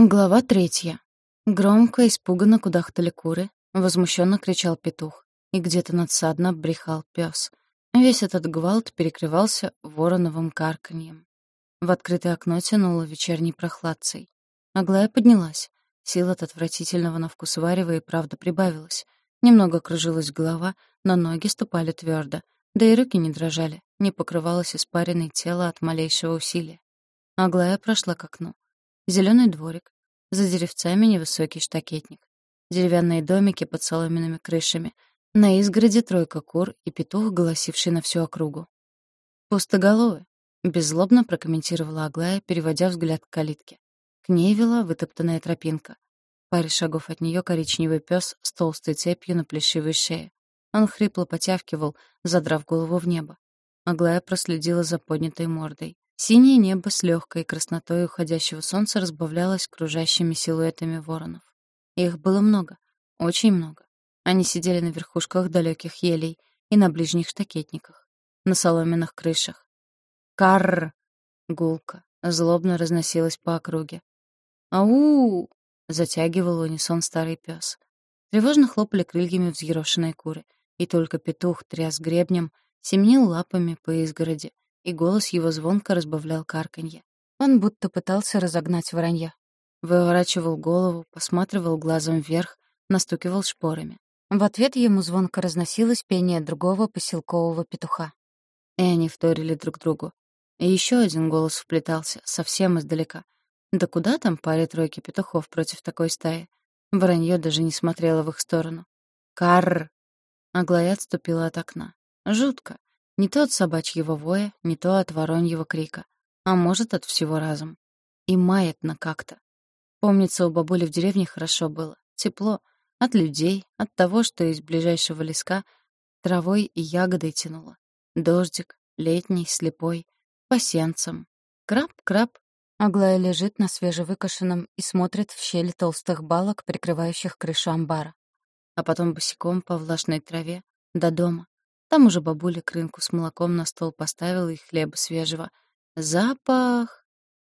Глава третья. Громко, испуганно кудахтали куры, возмущенно кричал петух, и где-то надсадно брехал пес. Весь этот гвалт перекрывался вороновым карканьем. В открытое окно тянуло вечерней прохладцей. Аглая поднялась. Сил от отвратительного на вкус варева и правда прибавилась. Немного кружилась голова, но ноги ступали твердо, да и руки не дрожали, не покрывалось испаренное тело от малейшего усилия. Аглая прошла к окну. Зеленый дворик. За деревцами невысокий штакетник. Деревянные домики под соломенными крышами. На изгороде тройка кур и петух, голосивший на всю округу. «Пустоголовы», — беззлобно прокомментировала Аглая, переводя взгляд к калитке. К ней вела вытоптанная тропинка. В паре шагов от нее коричневый пес с толстой цепью на плешивой шее. Он хрипло потявкивал, задрав голову в небо. Аглая проследила за поднятой мордой. Синее небо с легкой краснотой уходящего солнца разбавлялось кружащими силуэтами воронов. Их было много, очень много. Они сидели на верхушках далеких елей и на ближних штакетниках, на соломенных крышах. Карр! Гулка злобно разносилась по округе. «Ау!» — затягивал унисон старый пес. Тревожно хлопали крыльями взъерошенные куры, и только петух тряс гребнем, семенил лапами по изгороди, и голос его звонко разбавлял карканье. Он будто пытался разогнать воронья. Выворачивал голову, посматривал глазом вверх, настукивал шпорами. В ответ ему звонко разносилось пение другого поселкового петуха. И они вторили друг другу. И еще один голос вплетался, совсем издалека. Да куда там паре-тройки петухов против такой стаи? Воронье даже не смотрело в их сторону. «Карр!» Аглая отступила от окна. Жутко. Не то от собачьего воя, не то от вороньего крика. А может, от всего разом. И маятно как-то. Помнится, у бабули в деревне хорошо было. Тепло. От людей, от того, что из ближайшего леска травой и ягодой тянуло. Дождик, летний, слепой, по сенцам. Краб-краб. Аглая лежит на свежевыкошенном и смотрит в щель толстых балок, прикрывающих крышу амбара. А потом босиком по влажной траве до дома, там уже бабуля крынку с молоком на стол поставила и хлеба свежего. Запах!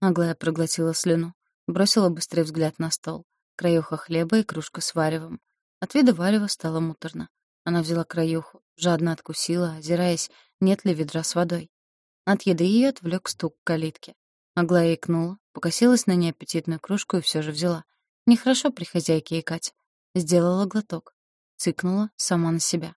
Аглая проглотила слюну. Бросила быстрый взгляд на стол. Краюха хлеба и кружка с варевом. От вида варева стало муторно. Она взяла краюху, жадно откусила, озираясь, нет ли ведра с водой. От еды ее отвлек стук калитки. Аглая икнула, покосилась на неаппетитную кружку и все же взяла. Нехорошо при хозяйке икать. Сделала глоток. Цыкнула сама на себя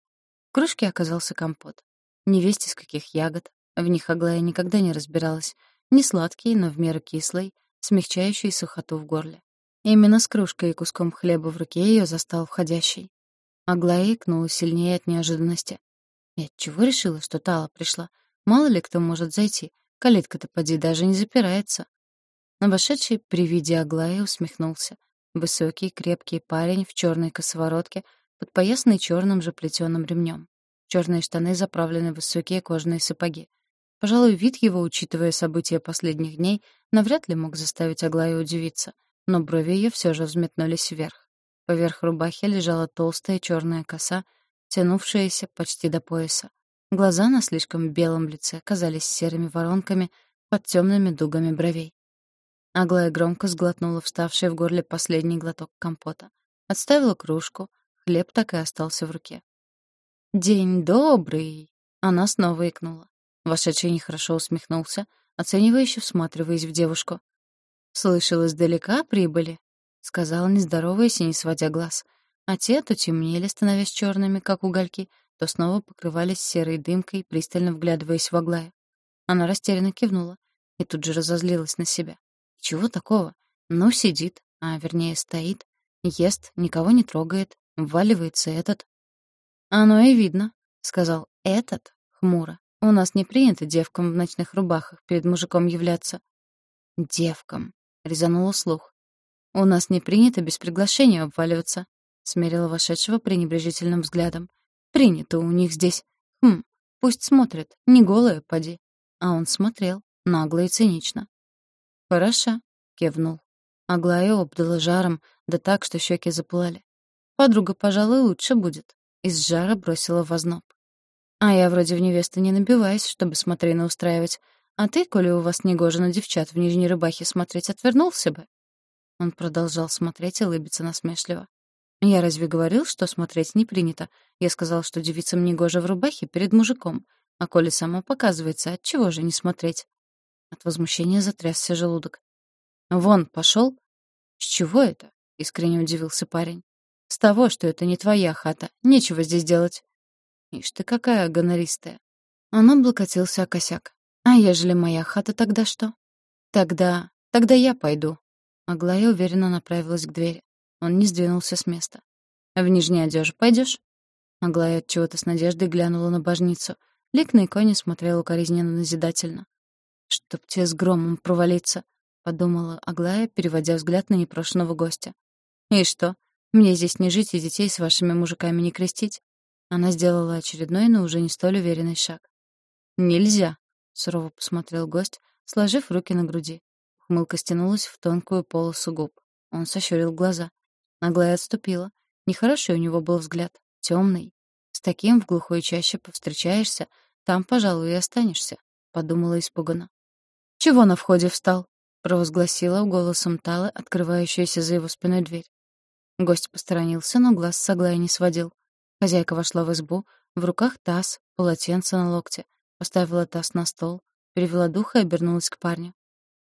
кружке оказался компот. Невесть из каких ягод. В них Аглая никогда не разбиралась. Не сладкий, но в меру кислый, смягчающий сухоту в горле. Именно с кружкой и куском хлеба в руке ее застал входящий. Аглая икнула сильнее от неожиданности. И отчего решила, что Тала пришла? Мало ли кто может зайти. Калитка-то поди даже не запирается. Но вошедший при виде Аглаи усмехнулся. Высокий, крепкий парень в черной косоворотке подпоясанный черным же плетеным ремнем. Черные штаны заправлены в высокие кожаные сапоги. Пожалуй, вид его, учитывая события последних дней, навряд ли мог заставить Аглаю удивиться, но брови ее все же взметнулись вверх. Поверх рубахи лежала толстая черная коса, тянувшаяся почти до пояса. Глаза на слишком белом лице казались серыми воронками под темными дугами бровей. Аглая громко сглотнула вставший в горле последний глоток компота. Отставила кружку, Хлеб так и остался в руке. «День добрый!» Она снова икнула. Вошедший нехорошо усмехнулся, оценивающе всматриваясь в девушку. «Слышал, издалека прибыли», — сказала, не здороваясь и не сводя глаз. А те то темнели, становясь черными, как угольки, то снова покрывались серой дымкой, пристально вглядываясь в Аглая. Она растерянно кивнула и тут же разозлилась на себя. Чего такого? Ну, сидит, а вернее стоит, ест, никого не трогает, Вваливается этот. «Оно и видно», — сказал «этот» хмуро. «У нас не принято девкам в ночных рубахах перед мужиком являться». «Девкам», — резанула слух. «У нас не принято без приглашения обваливаться», — смерила вошедшего пренебрежительным взглядом. «Принято у них здесь. Хм, пусть смотрят, не голая, поди». А он смотрел, нагло и цинично. «Хороша», — кивнул. Аглая обдала жаром, да так, что щеки запылали. Подруга, пожалуй, лучше будет. Из жара бросила в озноб. А я вроде в невесту не набиваюсь, чтобы смотрины устраивать. А ты, коли у вас негоже на девчат в нижней рубахе смотреть, отвернулся бы. Он продолжал смотреть и улыбиться насмешливо. «Я разве говорил, что смотреть не принято? Я сказал, что девицам не гоже в рубахе перед мужиком. А коли само показывается, от чего же не смотреть?» От возмущения затрясся желудок. «Вон, пошел. «С чего это?» — искренне удивился парень. «С того, что это не твоя хата. Нечего здесь делать». «Ишь ты какая гонористая». Он облокотился о косяк. «А ежели моя хата, тогда что?» «Тогда... тогда я пойду». Аглая уверенно направилась к двери. Он не сдвинулся с места. «В нижней одежде пойдешь? Аглая от чего-то с надеждой глянула на божницу. Лик на иконе смотрел укоризненно назидательно. «Чтоб тебе с громом провалиться», — подумала Аглая, переводя взгляд на непрошенного гостя. «И что? Мне здесь не жить и детей с вашими мужиками не крестить?» Она сделала очередной, но уже не столь уверенный шаг. «Нельзя», — сурово посмотрел гость, сложив руки на груди. Хмылка стянулась в тонкую полосу губ. Он сощурил глаза. Аглая отступила. Нехороший у него был взгляд. темный. С таким в глухой чаще повстречаешься, там, пожалуй, и останешься, — подумала испуганно. «Чего на входе встал?» — провозгласила голосом Талы, открывающаяся за его спиной дверь. Гость посторонился, но глаз с Аглая не сводил. Хозяйка вошла в избу, в руках таз, полотенце на локте, поставила таз на стол, перевела дух и обернулась к парню.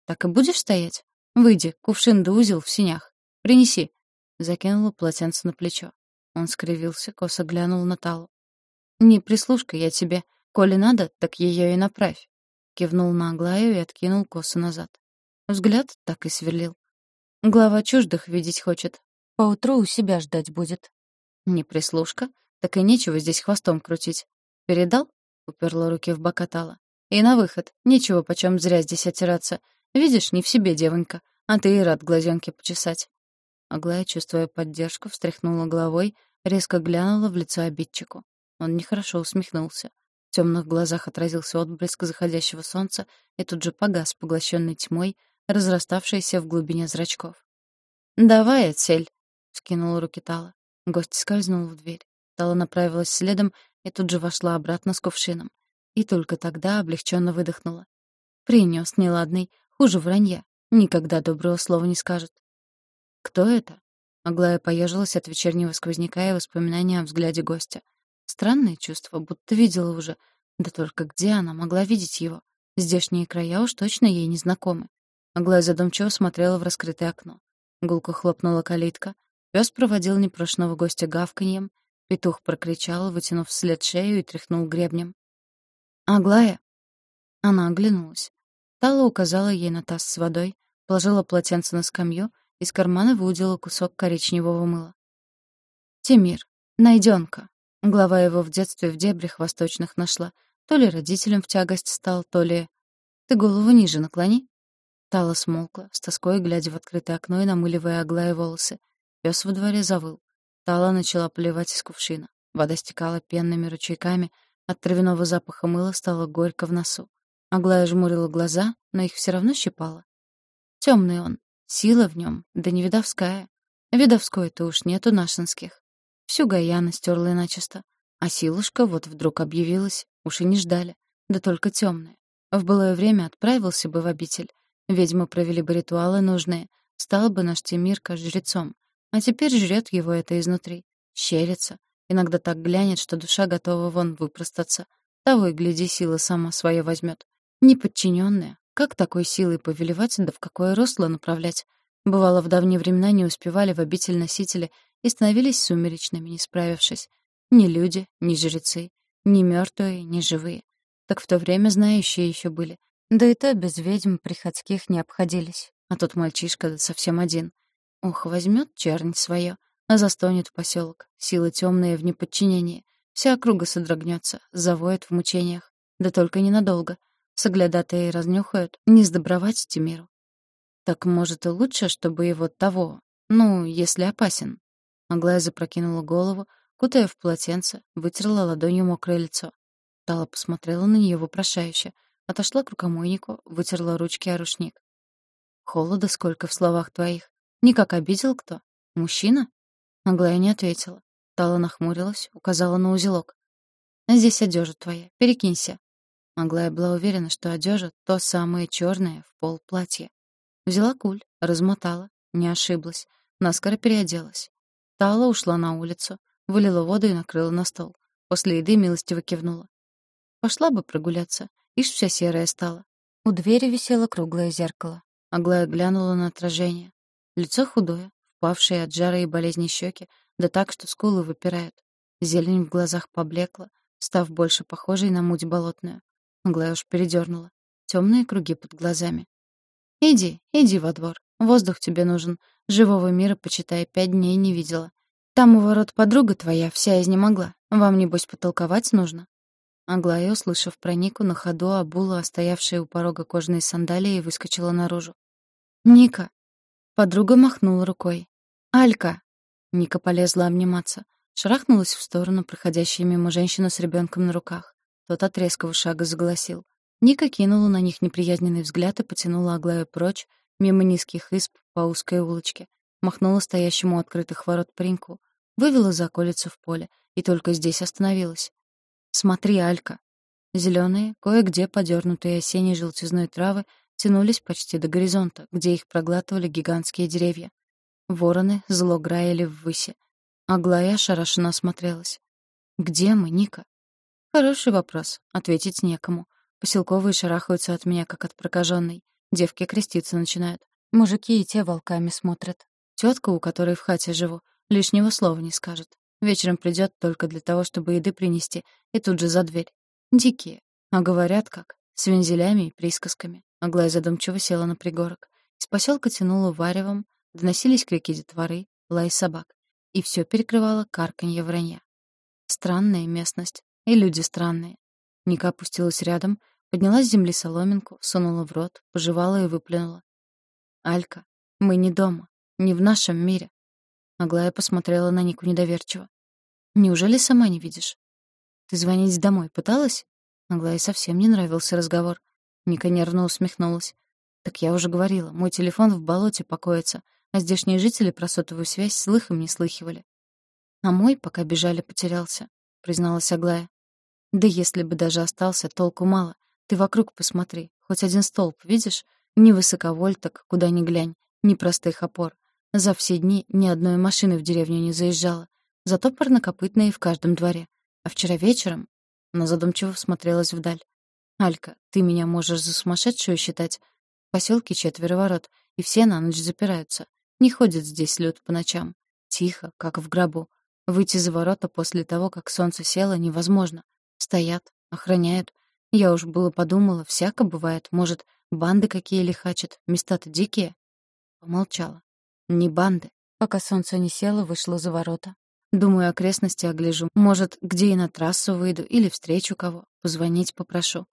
«Так и будешь стоять? Выйди, кувшин да узел в синях. Принеси». Закинула полотенце на плечо. Он скривился, косо глянул на Талу. «Не прислушка я тебе. Коли надо, так ее и направь». Кивнул на Аглаю и откинул косу назад. Взгляд так и сверлил. Глава чуждых видеть хочет. Поутру у себя ждать будет. Не прислушка, так и нечего здесь хвостом крутить. Передал? Уперла руки в бока Тала. И на выход. Нечего почем зря здесь отираться. Видишь, не в себе девонька, а ты и рад глазенки почесать. Аглая, чувствуя поддержку, встряхнула головой, резко глянула в лицо обидчику. Он нехорошо усмехнулся. В темных глазах отразился отблеск заходящего солнца и тут же погас, поглощенный тьмой, разраставшейся в глубине зрачков. «Давай, цель!» — скинула руки Тала. Гость скользнул в дверь. Тала направилась следом и тут же вошла обратно с кувшином. И только тогда облегченно выдохнула. Принес неладный, хуже вранья. Никогда доброго слова не скажет. «Кто это?» Аглая поежилась от вечернего сквозняка и воспоминания о взгляде гостя. Странное чувство, будто видела уже. Да только где она могла видеть его? Здешние края уж точно ей не знакомы. Аглая задумчиво смотрела в раскрытое окно. Гулко хлопнула калитка. Пес проводил непрошенного гостя гавканьем. Петух прокричал, вытянув вслед шею и тряхнул гребнем. «Аглая!» Она оглянулась. Тала указала ей на таз с водой, положила полотенце на скамью, из кармана выудила кусок коричневого мыла. «Тимир, найдёнка!» Глава его в детстве в дебрях восточных нашла. То ли родителям в тягость стал, то ли... «Ты голову ниже наклони». Тала смолкла, с тоской глядя в открытое окно и намыливая Аглае волосы. Пёс во дворе завыл. Тала начала поливать из кувшина. Вода стекала пенными ручейками, от травяного запаха мыла стало горько в носу. Аглая жмурила глаза, но их все равно щипала. Темный он, сила в нем, да не видовская. Видовской-то уж нету нашинских. Всю Гаяна стерла начисто. А силушка вот вдруг объявилась, уж и не ждали. Да только темная. В былое время отправился бы в обитель. Ведьмы провели бы ритуалы нужные. Стал бы наш Тимирка жрецом. А теперь жрет его это изнутри. Щерится. Иногда так глянет, что душа готова вон выпростаться. Того и гляди, сила сама свое возьмет. Неподчиненная. Как такой силой повелевать, да в какое русло направлять? Бывало, в давние времена не успевали в обитель носители и становились сумеречными, не справившись. Ни люди, ни жрецы, ни мертвые, ни живые. Так в то время знающие еще были. Да и то без ведьм приходских не обходились. А тут мальчишка совсем один. Ох, возьмет чернь свое, а застонет поселок. Силы темные в неподчинении. Вся округа содрогнется, завоет в мучениях. Да только ненадолго. Соглядатые разнюхают, не сдобровать Тимиру. Так, может, и лучше, чтобы его того, ну, если опасен. Аглая запрокинула голову, кутая в полотенце, вытерла ладонью мокрое лицо. Тала посмотрела на нее вопрошающе, отошла к рукомойнику, вытерла ручки о рушник. «Холода сколько в словах твоих. Никак обидел кто? Мужчина?» Аглая не ответила. Тала нахмурилась, указала на узелок. «Здесь одежда твоя, перекинься». Аглая была уверена, что одежда — то самое черное в пол платье. Взяла куль, размотала, не ошиблась. Наскоро переоделась. Тала ушла на улицу, вылила воду и накрыла на стол. После еды милостиво кивнула. Пошла бы прогуляться. Ишь, вся серая стала. У двери висело круглое зеркало. Аглая глянула на отражение. Лицо худое, впавшие от жара и болезни щеки, да так, что скулы выпирают. Зелень в глазах поблекла, став больше похожей на муть болотную. Аглая уж передернула. Темные круги под глазами. «Иди, иди во двор. Воздух тебе нужен. Живого мира, почитай, пять дней не видела. Там у ворот подруга твоя вся изнемогла. Вам, небось, потолковать нужно?» Аглая, услышав про Нику, на ходу обула стоявшие у порога кожаные сандалии и выскочила наружу. «Ника!» Подруга махнула рукой. «Алька!» Ника полезла обниматься. Шарахнулась в сторону проходящая мимо женщина с ребенком на руках. Тот от резкого шага заголосил. Ника кинула на них неприязненный взгляд и потянула Аглаю прочь, мимо низких исп по узкой улочке. Махнула стоящему у открытых ворот пареньку. Вывела за околицу в поле и только здесь остановилась. «Смотри, Алька!» Зеленые, кое-где подернутые осенней желтизной травы тянулись почти до горизонта, где их проглатывали гигантские деревья. Вороны зло граили ввыси. Аглая ошарашенно осмотрелась. «Где мы, Ника?» «Хороший вопрос. Ответить некому. Поселковые шарахаются от меня, как от прокаженной. Девки креститься начинают. Мужики и те волками смотрят. Тетка, у которой в хате живу, лишнего слова не скажет. Вечером придет только для того, чтобы еды принести, и тут же за дверь. Дикие. А говорят как? С вензелями и присказками. Аглая задумчиво села на пригорок. Из поселка тянуло варевом, доносились крики детворы, лай собак. И все перекрывало карканье вранья. Странная местность. И люди странные. Ника опустилась рядом, подняла с земли соломинку, сунула в рот, пожевала и выплюнула. «Алька, мы не дома, не в нашем мире». Аглая посмотрела на Нику недоверчиво. «Неужели сама не видишь?» «Ты звонить домой пыталась?» Аглае совсем не нравился разговор. Ника нервно усмехнулась. «Так я уже говорила, мой телефон в болоте покоится, а здешние жители про сотовую связь слыхом не слыхивали». «А мой, пока бежали, потерялся», — призналась Аглая. «Да если бы даже остался, толку мало. Ты вокруг посмотри. Хоть один столб, видишь? Ни высоковольток, куда ни глянь, ни простых опор. За все дни ни одной машины в деревню не заезжала. Зато парнокопытные в каждом дворе. А вчера вечером... Она задумчиво смотрелась вдаль. «Алька, ты меня можешь за сумасшедшую считать? В поселке четверо ворот, и все на ночь запираются. Не ходит здесь люд по ночам. Тихо, как в гробу. Выйти за ворота после того, как солнце село, невозможно. Стоят, охраняют. Я уж было подумала, всяко бывает. Может, банды какие лихачат, места-то дикие? Помолчала. Не банды. Пока солнце не село, вышла за ворота. Думаю, окрестности огляжу. Может, где и на трассу выйду, или встречу кого. Позвонить попрошу.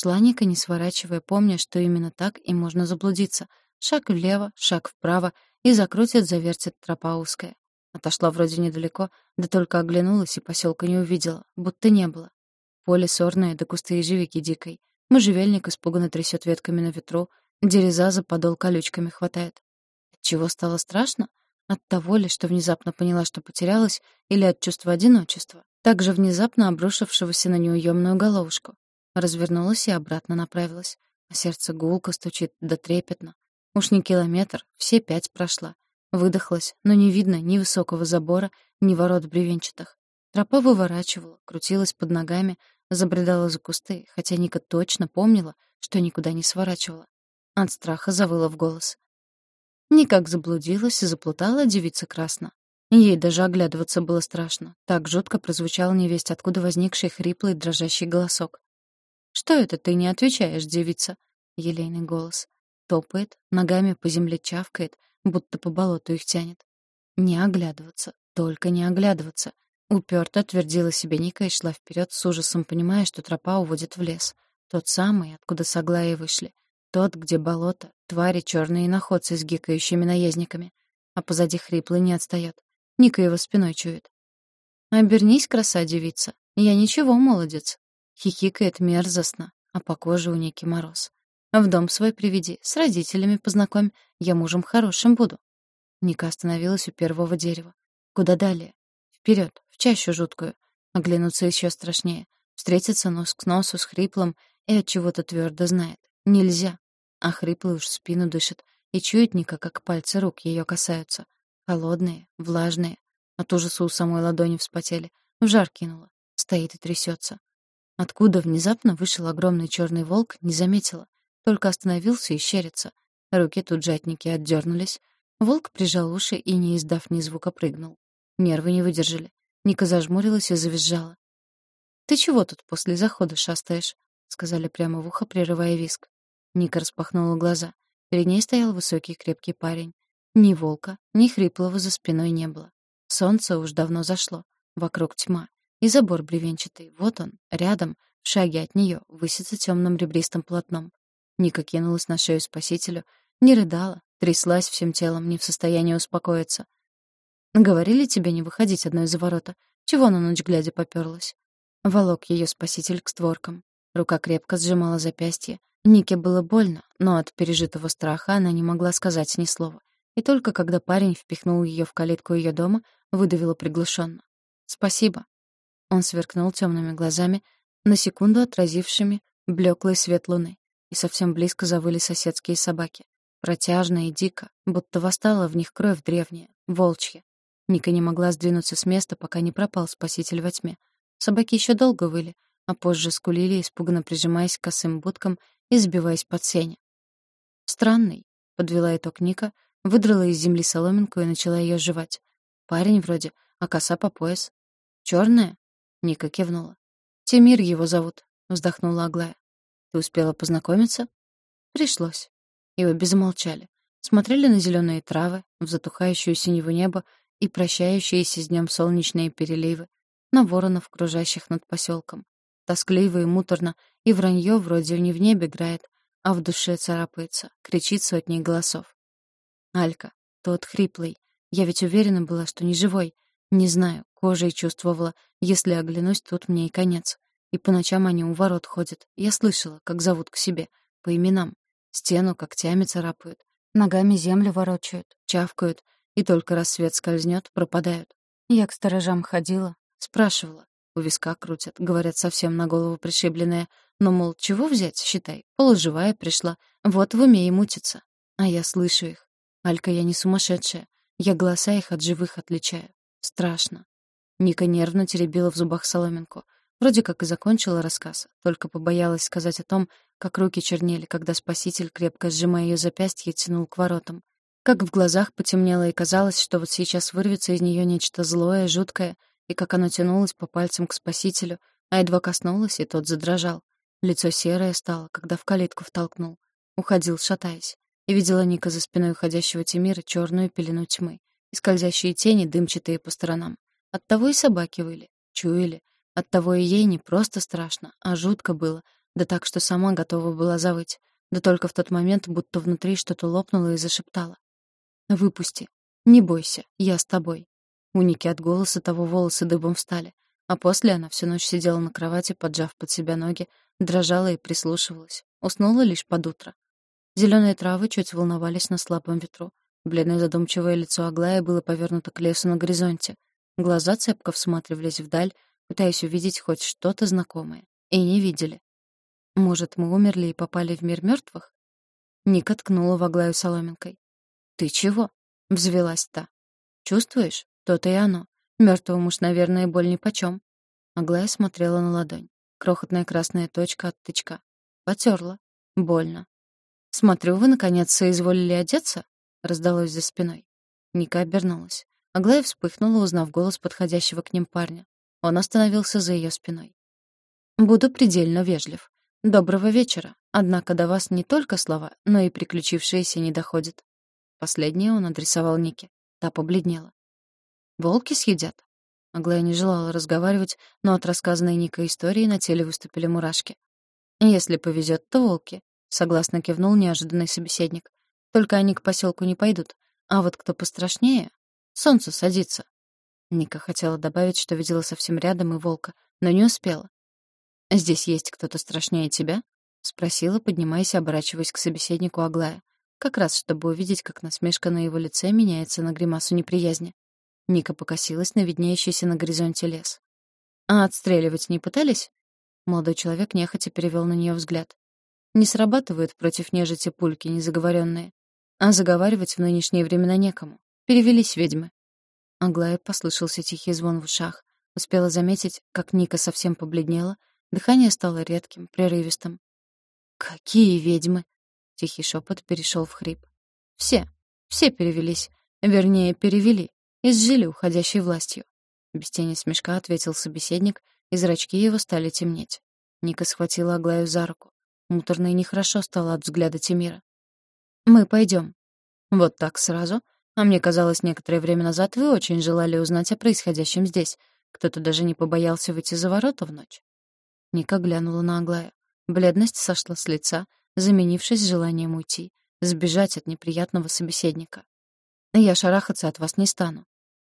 Шла Ника, не сворачивая, помня, что именно так и можно заблудиться. Шаг влево, шаг вправо, и закрутит-завертит тропа узкая. Отошла вроде недалеко, да только оглянулась и поселка не увидела, будто не было. Поле сорное, да кусты ежевики дикой. Можжевельник испуганно трясет ветками на ветру, дереза за подол колючками хватает. Чего стало страшно? От того ли, что внезапно поняла, что потерялась, или от чувства одиночества, также внезапно обрушившегося на неуемную головушку. Развернулась и обратно направилась. А сердце гулко стучит, да трепетно. Уж не километр, все пять прошла. Выдохлась, но не видно ни высокого забора, ни ворот бревенчатых. Тропа выворачивала, крутилась под ногами, Забредала за кусты, хотя Ника точно помнила, что никуда не сворачивала. От страха завыла в голос. Никак заблудилась и заплутала девица красно. Ей даже оглядываться было страшно. Так жутко прозвучал невесть, откуда возникший хриплый дрожащий голосок. «Что это ты не отвечаешь, девица?» Елейный голос. Топает, ногами по земле чавкает, будто по болоту их тянет. Не оглядываться, только не оглядываться. Упёрто твердила себе Ника и шла вперед с ужасом, понимая, что тропа уводит в лес. Тот самый, откуда с Аглаей вышли. Тот, где болото, твари черные находцы с гикающими наездниками. А позади хриплый не отстаёт. Ника его спиной чует. «Обернись, краса девица. Я ничего, молодец». Хихикает мерзостно, а по коже у Ники мороз. «В дом свой приведи, с родителями познакомь. Я мужем хорошим буду». Ника остановилась у первого дерева. Куда далее? Вперед, в чащу жуткую. Оглянуться еще страшнее. Встретиться нос к носу с хриплым и от чего-то твердо знает. Нельзя. А хриплый уж спину дышит. и чует Ника, как пальцы рук ее касаются. Холодные, влажные. От ужаса у самой ладони вспотели. В жар кинула. Стоит и трясется. Откуда внезапно вышел огромный черный волк, не заметила. Только остановился и щерится. Руки тут же отдернулись. Волк прижал уши и, не издав ни звука, прыгнул. Нервы не выдержали. Ника зажмурилась и завизжала. «Ты чего тут после захода шастаешь?» — сказали прямо в ухо, прерывая виск. Ника распахнула глаза. Перед ней стоял высокий крепкий парень. Ни волка, ни хриплого за спиной не было. Солнце уж давно зашло. Вокруг тьма. И забор бревенчатый. Вот он, рядом, в шаге от нее, высится темным ребристым полотном. Ника кинулась на шею спасителю, не рыдала, тряслась всем телом, не в состоянии успокоиться. «Говорили тебе не выходить одной за ворота. Чего на ночь глядя попёрлась?» Волок ее спаситель к створкам. Рука крепко сжимала запястье. Нике было больно, но от пережитого страха она не могла сказать ни слова. И только когда парень впихнул ее в калитку ее дома, выдавила приглушенно. «Спасибо». Он сверкнул темными глазами, на секунду отразившими блеклый свет луны, и совсем близко завыли соседские собаки. Протяжно и дико, будто восстала в них кровь древняя, волчья. Ника не могла сдвинуться с места, пока не пропал спаситель во тьме. Собаки еще долго выли, а позже скулили, испуганно прижимаясь к косым будкам и сбиваясь под сень. «Странный», — подвела итог Ника, выдрала из земли соломинку и начала ее жевать. «Парень вроде, а коса по пояс». «Чёрная?» — Ника кивнула. «Тимир его зовут», — вздохнула Аглая. «Ты успела познакомиться?» «Пришлось». И обе замолчали. Смотрели на зеленые травы, в затухающую синего небо и прощающиеся с днем солнечные переливы, на воронов, кружащих над поселком. Тоскливо и муторно, и вранье вроде не в небе играет, а в душе царапается, кричит сотни голосов. Алька, тот хриплый. Я ведь уверена была, что не живой. Не знаю, кожей чувствовала, если оглянусь, тут мне и конец. И по ночам они у ворот ходят. Я слышала, как зовут к себе, по именам. Стену когтями царапают, ногами землю ворочают, чавкают, и только рассвет скользнет, пропадают. Я к сторожам ходила, Спрашивала. У виска крутят, говорят, совсем на голову пришибленная. Но, мол, чего взять, считай, полуживая пришла. Вот в уме и мутится. А я слышу их. Алька, я не сумасшедшая. Я голоса их от живых отличаю. Страшно. Ника нервно теребила в зубах соломинку. Вроде как и закончила рассказ, только побоялась сказать о том, как руки чернели, когда спаситель, крепко сжимая ее запястье, тянул к воротам. Как в глазах потемнело и казалось, что вот сейчас вырвется из нее нечто злое, жуткое, и как оно тянулось по пальцам к спасителю, а едва коснулось, и тот задрожал. Лицо серое стало, когда в калитку втолкнул. Уходил, шатаясь. И видела Ника за спиной уходящего Тимира черную пелену тьмы и скользящие тени, дымчатые по сторонам. Оттого и собаки выли, чуяли. Оттого и ей не просто страшно, а жутко было, да так, что сама готова была завыть. Да только в тот момент будто внутри что-то лопнуло и зашептало. «Выпусти. Не бойся, я с тобой. У Ники от голоса того волосы дыбом встали. А после она всю ночь сидела на кровати, поджав под себя ноги, дрожала и прислушивалась. Уснула лишь под утро. Зеленые травы чуть волновались на слабом ветру. Бледное задумчивое лицо Аглая было повернуто к лесу на горизонте. Глаза цепко всматривались вдаль, пытаясь увидеть хоть что-то знакомое. И не видели. Может, мы умерли и попали в мир мертвых? Ника ткнула в Аглаю соломинкой. «Ты чего?» — взвелась та. «Чувствуешь? То-то и оно. Мертвому уж, наверное, боль нипочём. Аглая смотрела на ладонь. Крохотная красная точка от тычка. Потерла. Больно. «Смотрю, вы, наконец, соизволили одеться?» — раздалось за спиной. Ника обернулась. Аглая вспыхнула, узнав голос подходящего к ним парня. Он остановился за ее спиной. «Буду предельно вежлив. Доброго вечера. Однако до вас не только слова, но и приключившиеся не доходят». Последнее он адресовал Нике. Та побледнела. Волки съедят?» Аглая не желала разговаривать, но от рассказанной Никой истории на теле выступили мурашки. «Если повезет, то волки», — согласно кивнул неожиданный собеседник. «Только они к поселку не пойдут. А вот кто пострашнее? Солнце садится». Ника хотела добавить, что видела совсем рядом и волка, но не успела. «Здесь есть кто-то страшнее тебя?» — спросила, поднимаясь и оборачиваясь к собеседнику Аглая. Как раз, чтобы увидеть, как насмешка на его лице меняется на гримасу неприязни. Ника покосилась на виднеющийся на горизонте лес. «А отстреливать не пытались?» Молодой человек нехотя перевел на нее взгляд. «Не срабатывают против нежити пульки незаговоренные. А заговаривать в нынешние времена некому. Перевелись ведьмы. Аглая послышался тихий звон в ушах. Успела заметить, как Ника совсем побледнела, дыхание стало редким, прерывистым. «Какие ведьмы?» Тихий шепот перешел в хрип. «Все. Все перевелись. Вернее, перевели. Изжили уходящей властью». Без тени смешка ответил собеседник, и зрачки его стали темнеть. Ника схватила Аглаю за руку. Муторно и нехорошо стало от взгляда Тимира. «Мы пойдем. «Вот так сразу? А мне казалось, некоторое время назад вы очень желали узнать о происходящем здесь. Кто-то даже не побоялся выйти за ворота в ночь». Ника глянула на Аглаю. Бледность сошла с лица, заменившись желанием уйти, сбежать от неприятного собеседника. «Я шарахаться от вас не стану».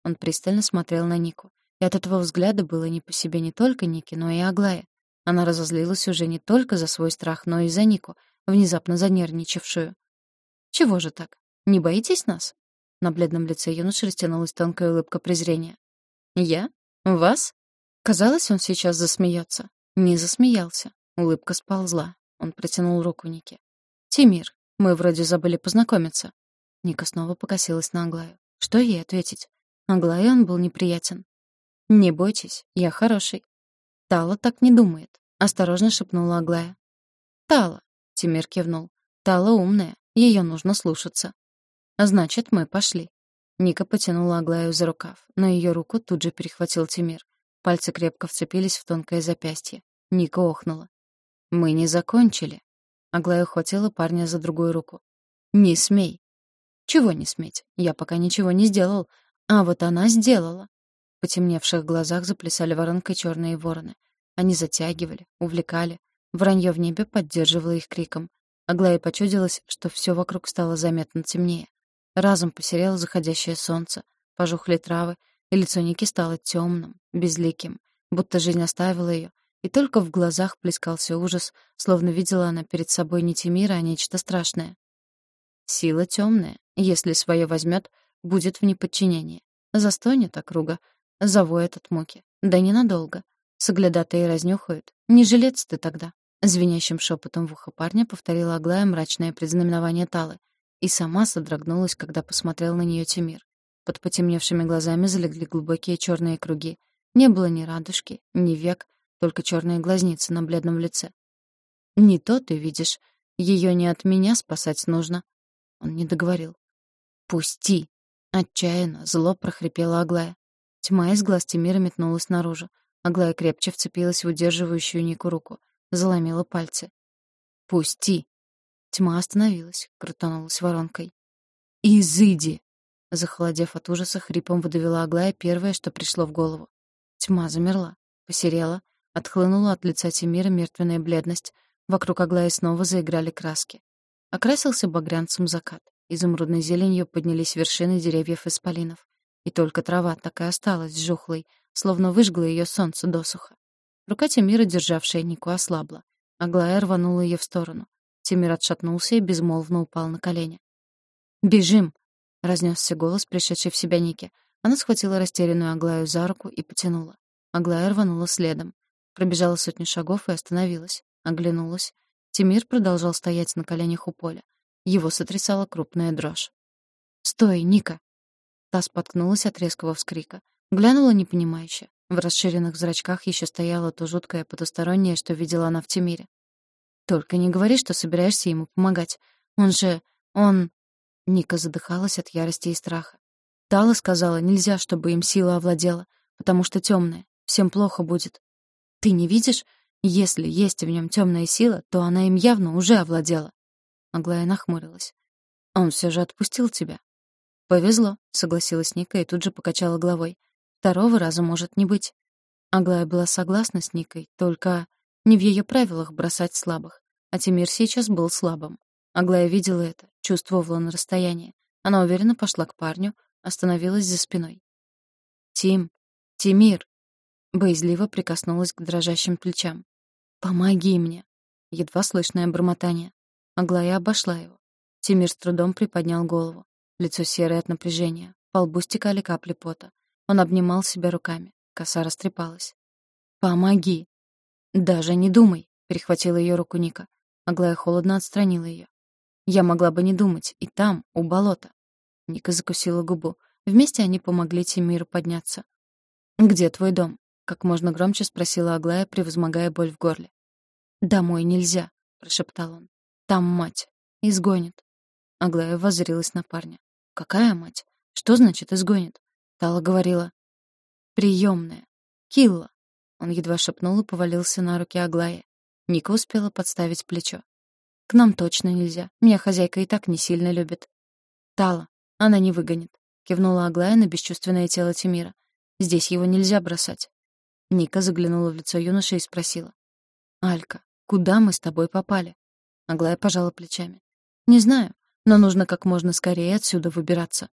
Он пристально смотрел на Нику. И от этого взгляда было не по себе не только Ники, но и Аглая. Она разозлилась уже не только за свой страх, но и за Нику, внезапно занервничавшую. «Чего же так? Не боитесь нас?» На бледном лице юноши растянулась тонкая улыбка презрения. «Я? Вас?» Казалось, он сейчас засмеется. Не засмеялся. Улыбка сползла. Он протянул руку Нике. «Тимир, мы вроде забыли познакомиться». Ника снова покосилась на Аглаю. Что ей ответить? Аглае он был неприятен. «Не бойтесь, я хороший». «Тала так не думает», — осторожно шепнула Аглая. «Тала», — Тимир кивнул. «Тала умная, ее нужно слушаться». «Значит, мы пошли». Ника потянула Аглаю за рукав, но ее руку тут же перехватил Тимир. Пальцы крепко вцепились в тонкое запястье. Ника охнула. «Мы не закончили». Аглая ухватила парня за другую руку. «Не смей». «Чего не сметь? Я пока ничего не сделал. А вот она сделала». В потемневших глазах заплясали воронкой черные вороны. Они затягивали, увлекали. Вранье в небе поддерживало их криком. Аглае почудилось, что все вокруг стало заметно темнее. Разом посерело заходящее солнце, пожухли травы, и лицо Ники стало темным, безликим, будто жизнь оставила ее, и только в глазах плескался ужас, словно видела она перед собой не Тимира, а нечто страшное. Сила темная, если свое возьмет, будет в неподчинении. Застонет округа, завоет от муки. Да ненадолго. Соглядатые разнюхают. Не жилец ты тогда. Звенящим шепотом в ухо парня повторила Аглая мрачное предзнаменование Талы — и сама содрогнулась, когда посмотрел на нее Тимир. Под потемневшими глазами залегли глубокие черные круги. Не было ни радужки, ни век, только черные глазницы на бледном лице. «Не то ты видишь. Ее не от меня спасать нужно». Он не договорил. «Пусти!» Отчаянно, зло прохрипела Аглая. Тьма из глаз Тимира метнулась наружу. Аглая крепче вцепилась в удерживающую Нику руку. Заломила пальцы. «Пусти!» Тьма остановилась, крутанулась воронкой. «Изыди!» Захолодев от ужаса, хрипом выдавила Аглая первое, что пришло в голову. Тьма замерла, посерела, отхлынула от лица Тимира мертвенная бледность. Вокруг Аглаи снова заиграли краски. Окрасился багрянцем закат. Изумрудной зеленью поднялись вершины деревьев исполинов. И только трава так и осталась жухлой, словно выжгло ее солнце досуха. Рука Тимира, державшая Нику, ослабла. Аглая рванула ее в сторону. Тимир отшатнулся и безмолвно упал на колени. «Бежим!» — разнесся голос, пришедший в себя Ники. Она схватила растерянную Аглаю за руку и потянула. Аглая рванула следом. Пробежала сотню шагов и остановилась. Оглянулась. Тимир продолжал стоять на коленях у поля. Его сотрясала крупная дрожь. «Стой, Ника!» Та споткнулась от резкого вскрика. Глянула непонимающе. В расширенных зрачках еще стояло то жуткое потустороннее, что видела она в Тимире. Только не говори, что собираешься ему помогать. Он же... он...» Ника задыхалась от ярости и страха. Тала сказала, нельзя, чтобы им сила овладела, потому что темная. Всем плохо будет. Ты не видишь? Если есть в нем темная сила, то она им явно уже овладела. Аглая нахмурилась. Он все же отпустил тебя. Повезло, согласилась Ника и тут же покачала головой. Второго раза может не быть. Аглая была согласна с Никой, только не в ее правилах бросать слабых. А Тимир сейчас был слабым. Аглая видела это, чувствовала на расстоянии. Она уверенно пошла к парню, остановилась за спиной. «Тим! Тимир!» Боязливо прикоснулась к дрожащим плечам. «Помоги мне!» Едва слышное бормотание. Аглая обошла его. Тимир с трудом приподнял голову. Лицо серое от напряжения. По лбу стекали капли пота. Он обнимал себя руками. Коса растрепалась. «Помоги!» «Даже не думай», — перехватила ее руку Ника. Аглая холодно отстранила ее. Я могла бы не думать, и там, у болота. Ника закусила губу. Вместе они помогли Тимиру подняться. «Где твой дом?» — как можно громче спросила Аглая, превозмогая боль в горле. «Домой нельзя», — прошептал он. «Там мать. Изгонит». Аглая воззрилась на парня. «Какая мать? Что значит изгонит?» Тала говорила. «Приемная. Килла». Он едва шепнул и повалился на руки Аглая. Ника успела подставить плечо. «К нам точно нельзя. Меня хозяйка и так не сильно любит». «Тала. Она не выгонит», — кивнула Аглая на бесчувственное тело Тимира. «Здесь его нельзя бросать». Ника заглянула в лицо юноши и спросила. «Алька, куда мы с тобой попали?» Аглая пожала плечами. «Не знаю, но нужно как можно скорее отсюда выбираться.